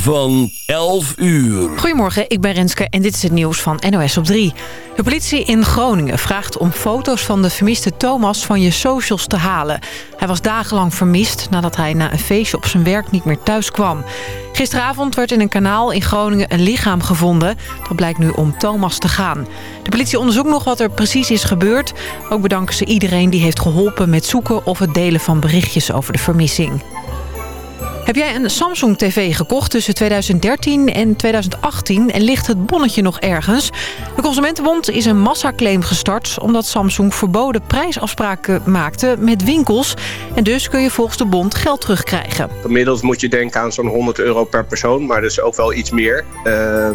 van 11 uur. Goedemorgen, ik ben Renske en dit is het nieuws van NOS op 3. De politie in Groningen vraagt om foto's van de vermiste Thomas van je socials te halen. Hij was dagenlang vermist nadat hij na een feestje op zijn werk niet meer thuis kwam. Gisteravond werd in een kanaal in Groningen een lichaam gevonden. Dat blijkt nu om Thomas te gaan. De politie onderzoekt nog wat er precies is gebeurd. Ook bedanken ze iedereen die heeft geholpen met zoeken of het delen van berichtjes over de vermissing. Heb jij een Samsung TV gekocht tussen 2013 en 2018 en ligt het bonnetje nog ergens? De Consumentenbond is een massaclaim gestart omdat Samsung verboden prijsafspraken maakte met winkels. En dus kun je volgens de bond geld terugkrijgen. Gemiddeld moet je denken aan zo'n 100 euro per persoon, maar dus ook wel iets meer. Uh...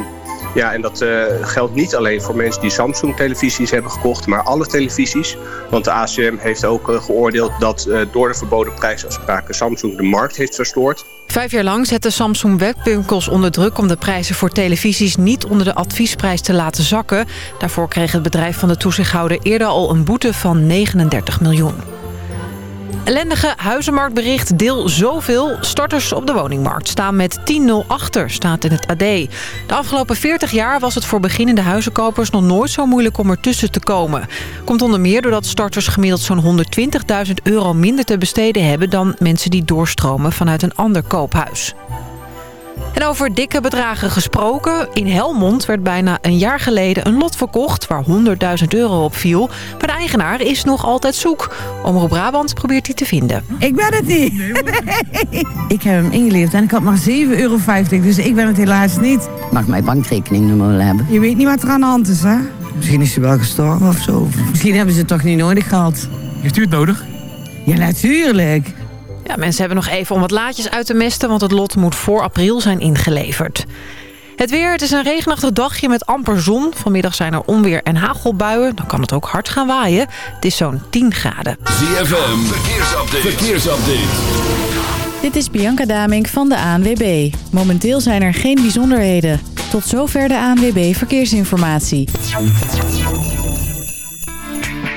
Ja, en dat uh, geldt niet alleen voor mensen die Samsung-televisies hebben gekocht, maar alle televisies. Want de ACM heeft ook uh, geoordeeld dat uh, door de verboden prijsafspraken Samsung de markt heeft verstoord. Vijf jaar lang zette Samsung webwinkels onder druk om de prijzen voor televisies niet onder de adviesprijs te laten zakken. Daarvoor kreeg het bedrijf van de toezichthouder eerder al een boete van 39 miljoen. Ellendige huizenmarktbericht deel zoveel. Starters op de woningmarkt staan met 10-0 achter, staat in het AD. De afgelopen 40 jaar was het voor beginnende huizenkopers nog nooit zo moeilijk om ertussen te komen. Komt onder meer doordat starters gemiddeld zo'n 120.000 euro minder te besteden hebben... dan mensen die doorstromen vanuit een ander koophuis. En over dikke bedragen gesproken. In Helmond werd bijna een jaar geleden een lot verkocht waar 100.000 euro op viel. Maar de eigenaar is nog altijd zoek. Omroep Brabant probeert hij te vinden. Ik ben het niet. ik heb hem ingeleverd en ik had maar 7,50 euro. Dus ik ben het helaas niet. Mag mijn bankrekeningnummer wel hebben? Je weet niet wat er aan de hand is, hè? Misschien is hij wel gestorven of zo. Misschien hebben ze het toch niet nodig gehad. Heeft u het nodig? Ja, natuurlijk. Ja, mensen hebben nog even om wat laadjes uit te mesten... want het lot moet voor april zijn ingeleverd. Het weer, het is een regenachtig dagje met amper zon. Vanmiddag zijn er onweer en hagelbuien. Dan kan het ook hard gaan waaien. Het is zo'n 10 graden. ZFM, verkeersupdate. verkeersupdate. Dit is Bianca Damink van de ANWB. Momenteel zijn er geen bijzonderheden. Tot zover de ANWB Verkeersinformatie.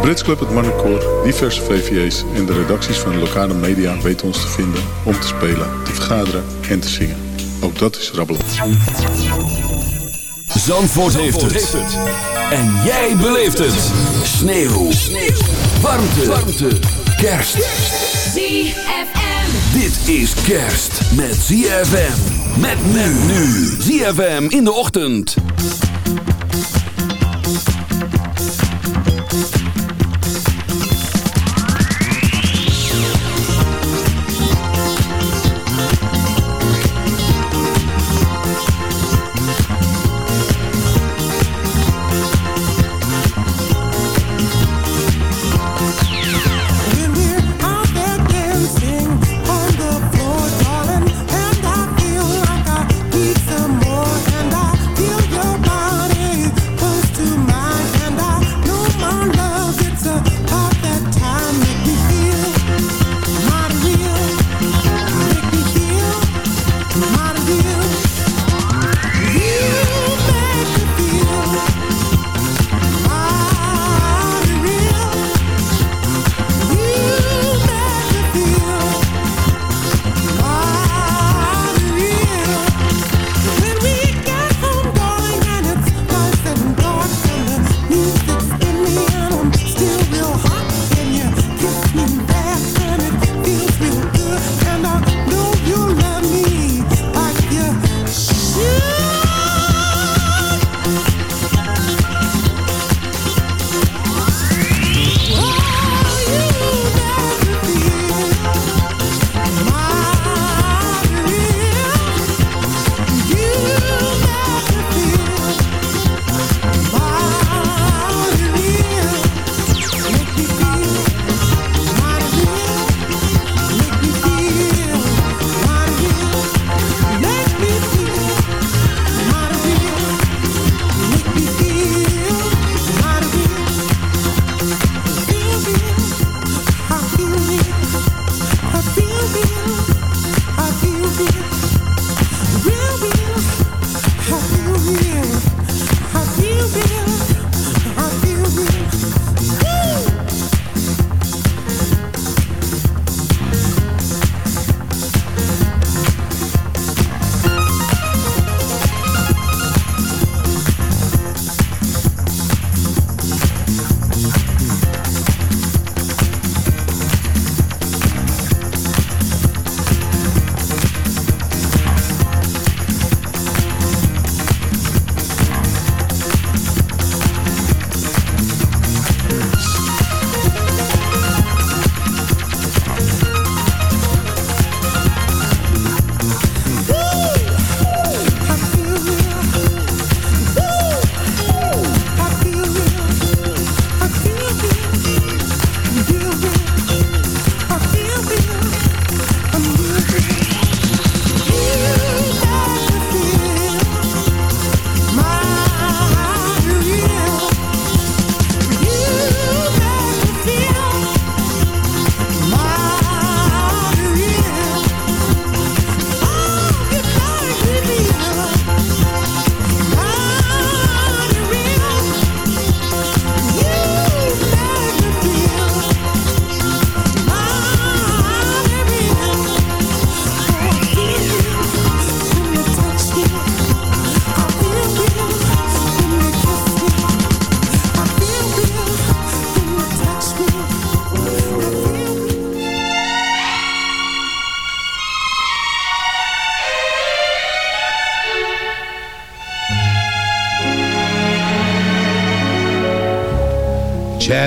Brits Club, het Marnecoor, diverse VVA's en de redacties van de lokale media weten ons te vinden om te spelen, te vergaderen en te zingen. Ook dat is rabbelen. Zandvoort, heeft, het. En jij beleeft het. Sneeuw. Sneeuw. Warmte. Warmte. Kerst. ZFM. Dit is kerst met ZFM. Met men nu. ZFM in de ochtend.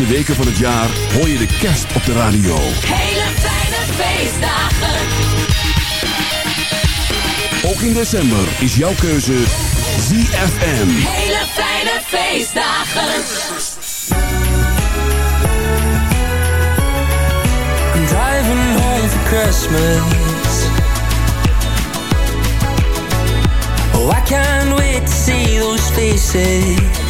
laatste weken van het jaar hoor je de kerst op de radio. Hele fijne feestdagen. Ook in december is jouw keuze ZFM. Hele fijne feestdagen. I'm driving home for Christmas. Oh, I can't wait to see those faces.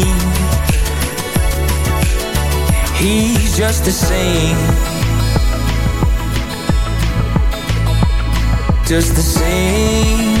Just the same. Just the same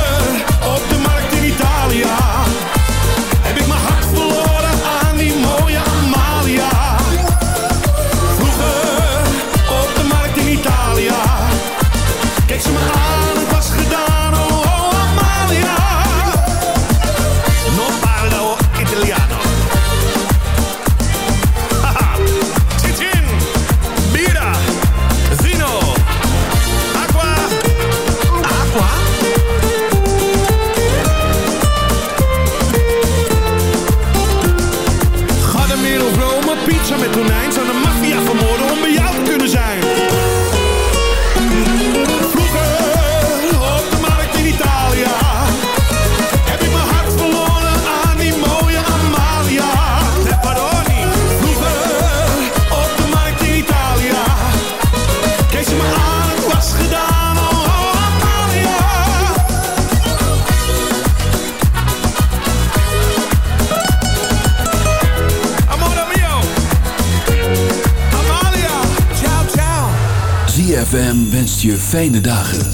je fijne dagen.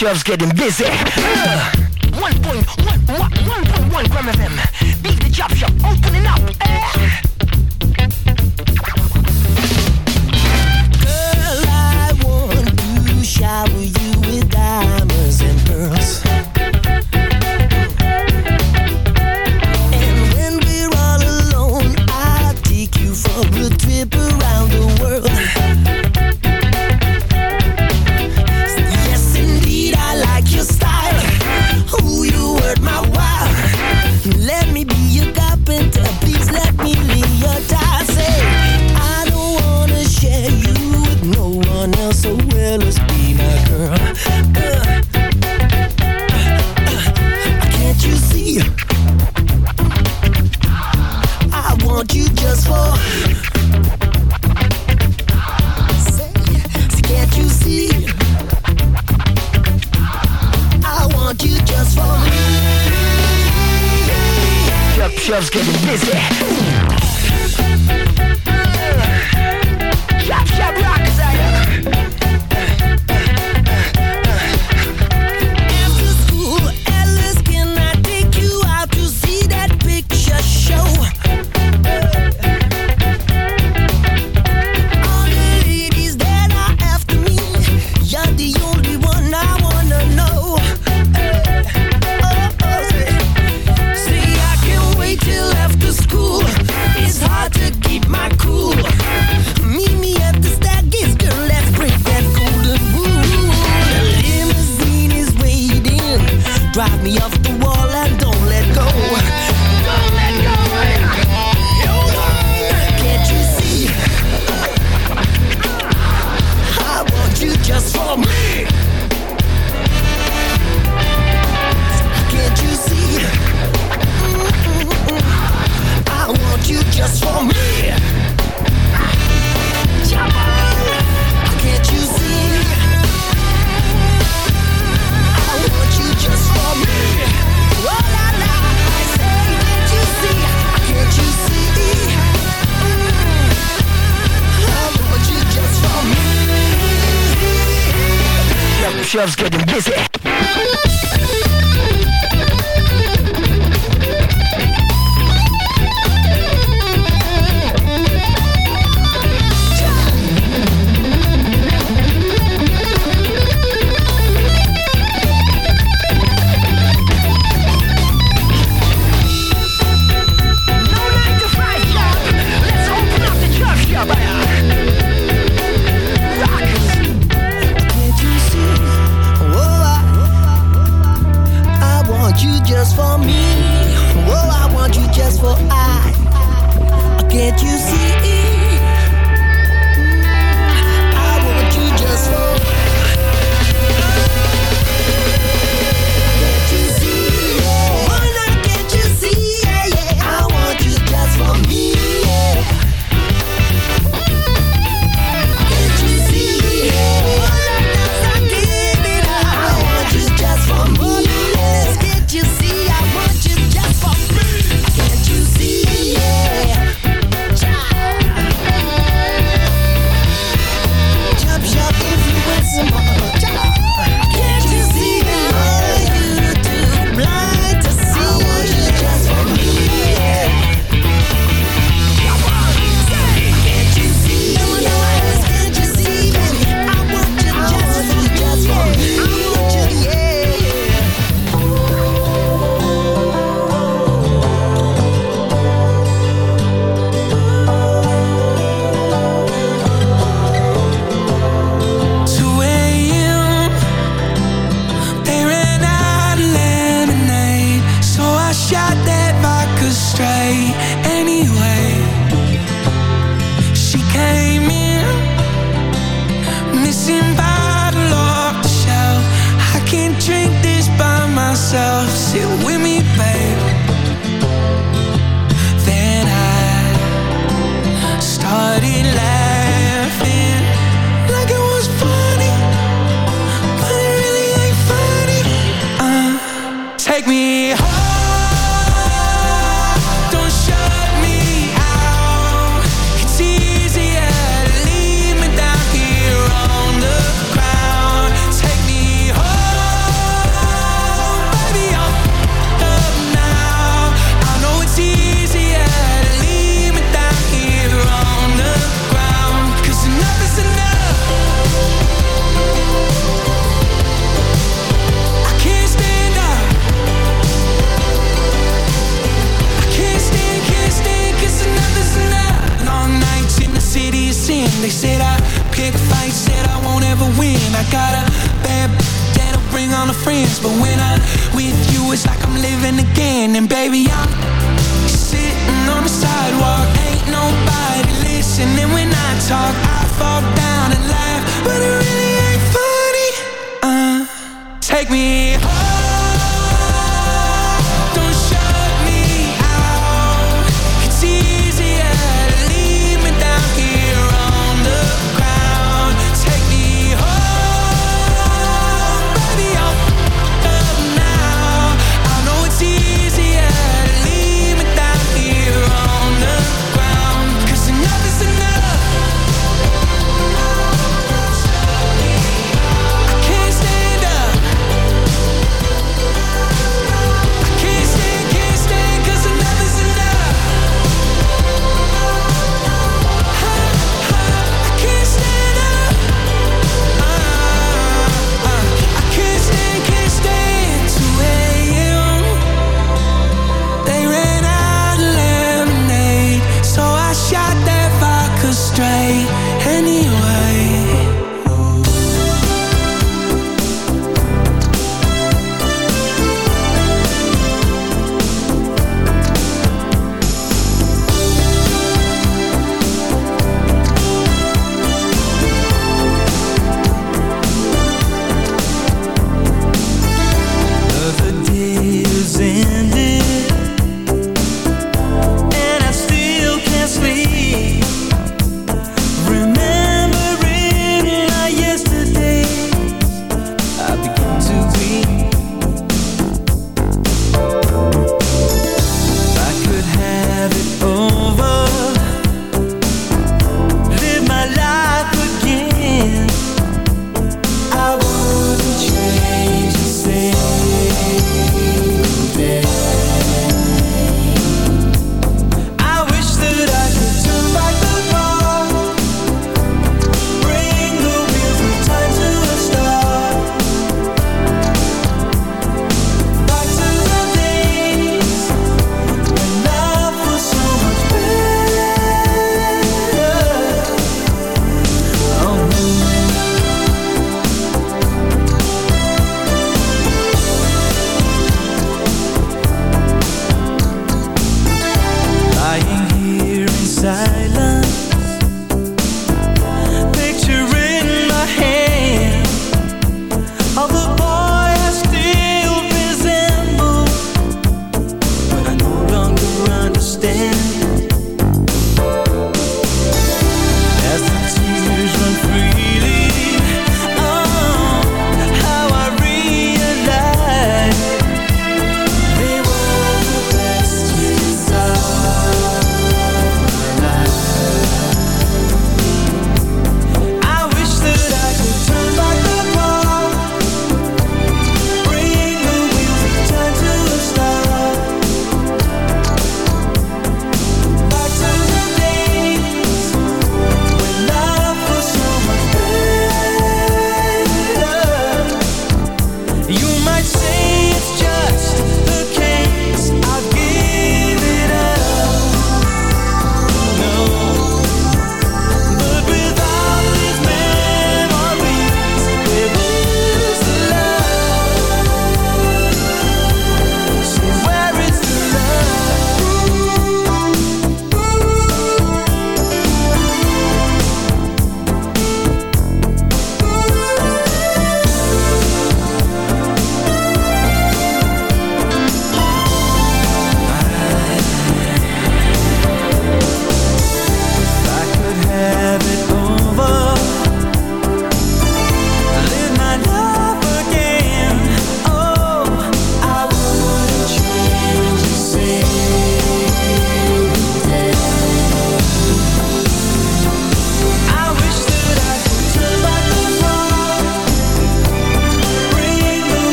shelves getting busy. Uh, 1.1 gram of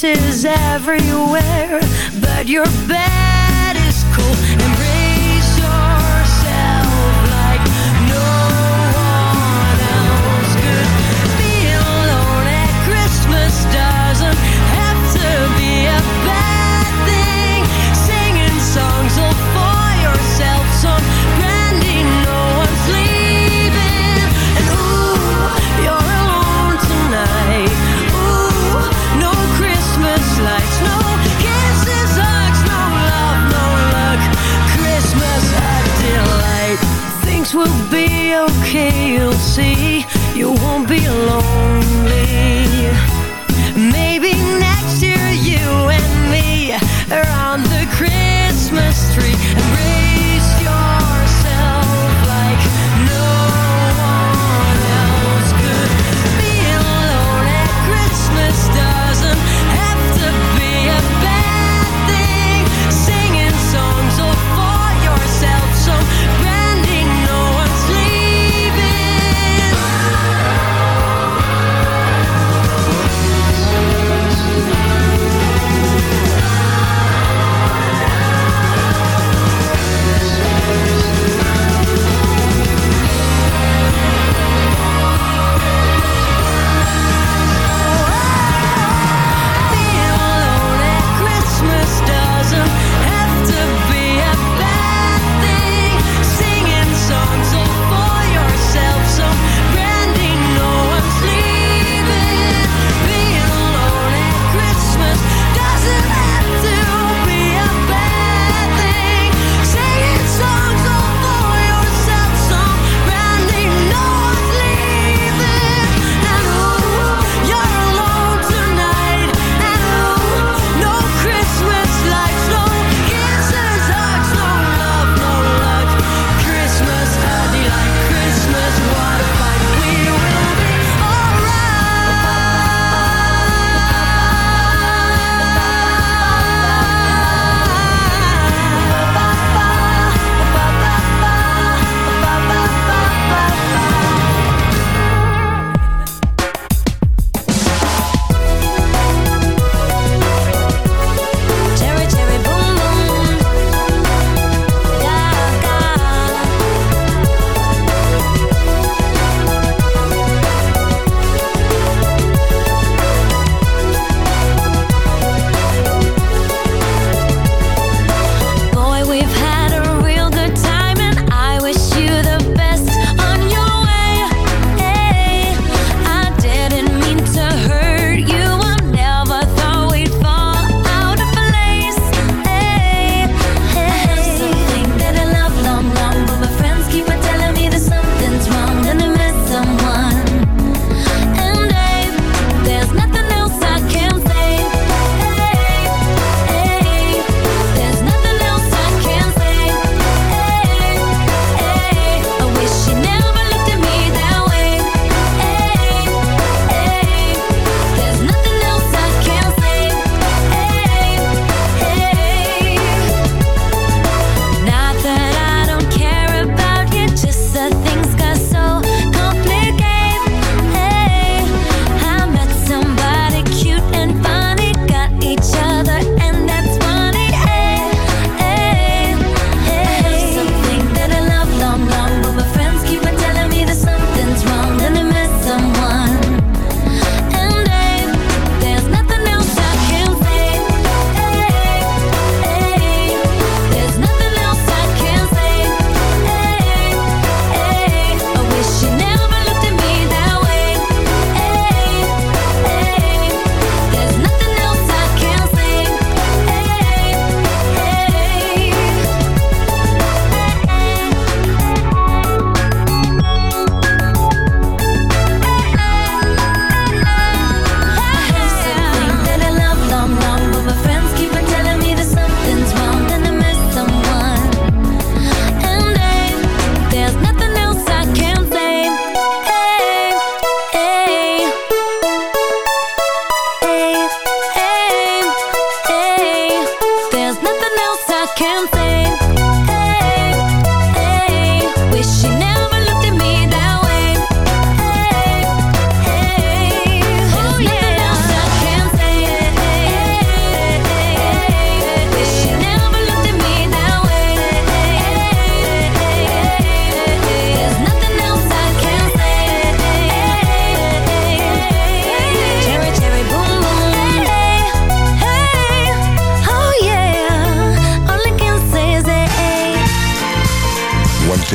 Faces everywhere, but your bed will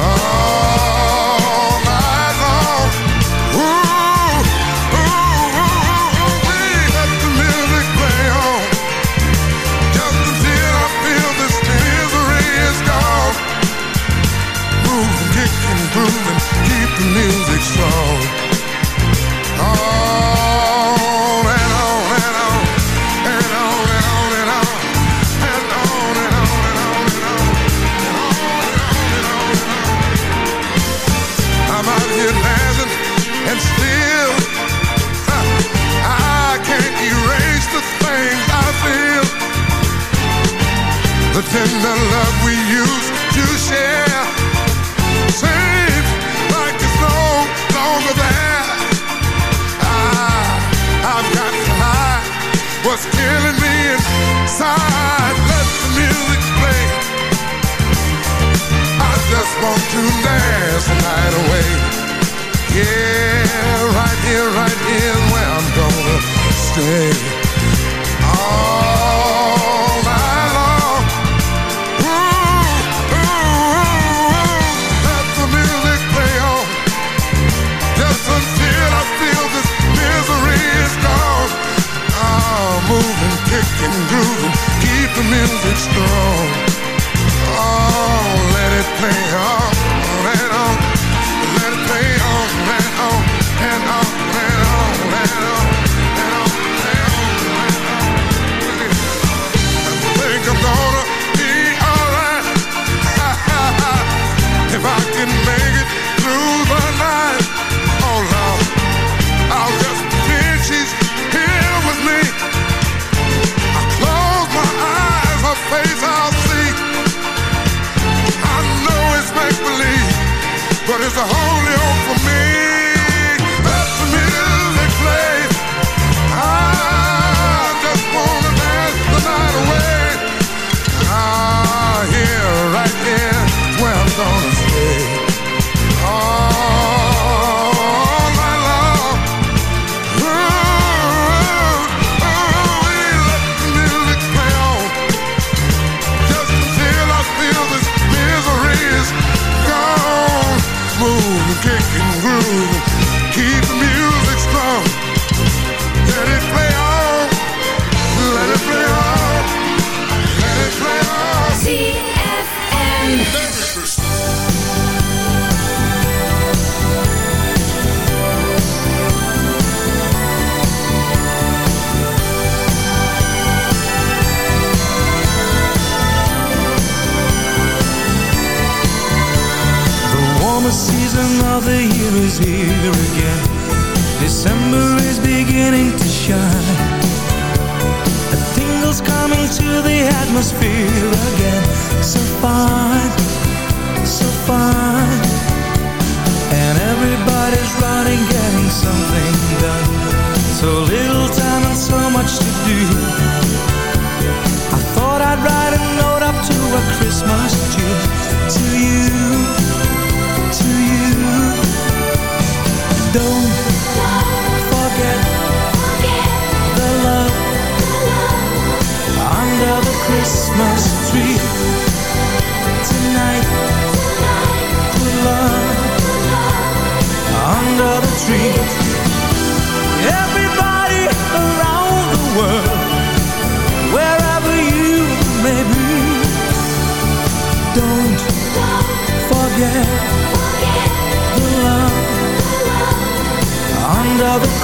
Oh. Killing me inside. Let the music play. I just want to dance the night away. Yeah, right here, right where I'm gonna stay. Moving, kicking, grooving, keep the music strong. Oh, let it play on face I'll see. I know it's make believe, but it's a holy hope is here again. December is beginning to shine. A tingle's coming to the atmosphere again. So fine, so fine.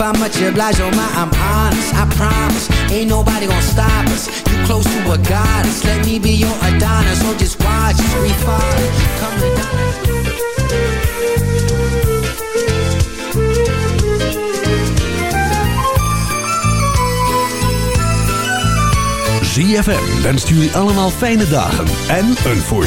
Up, I'm much obliged. Oh my, I'm honest. I promise, ain't nobody gonna stop us. You close to a goddess. Let me be your Adonis. So just watch us refine. Come to ZFM wenst jullie allemaal fijne dagen en een voorspoedig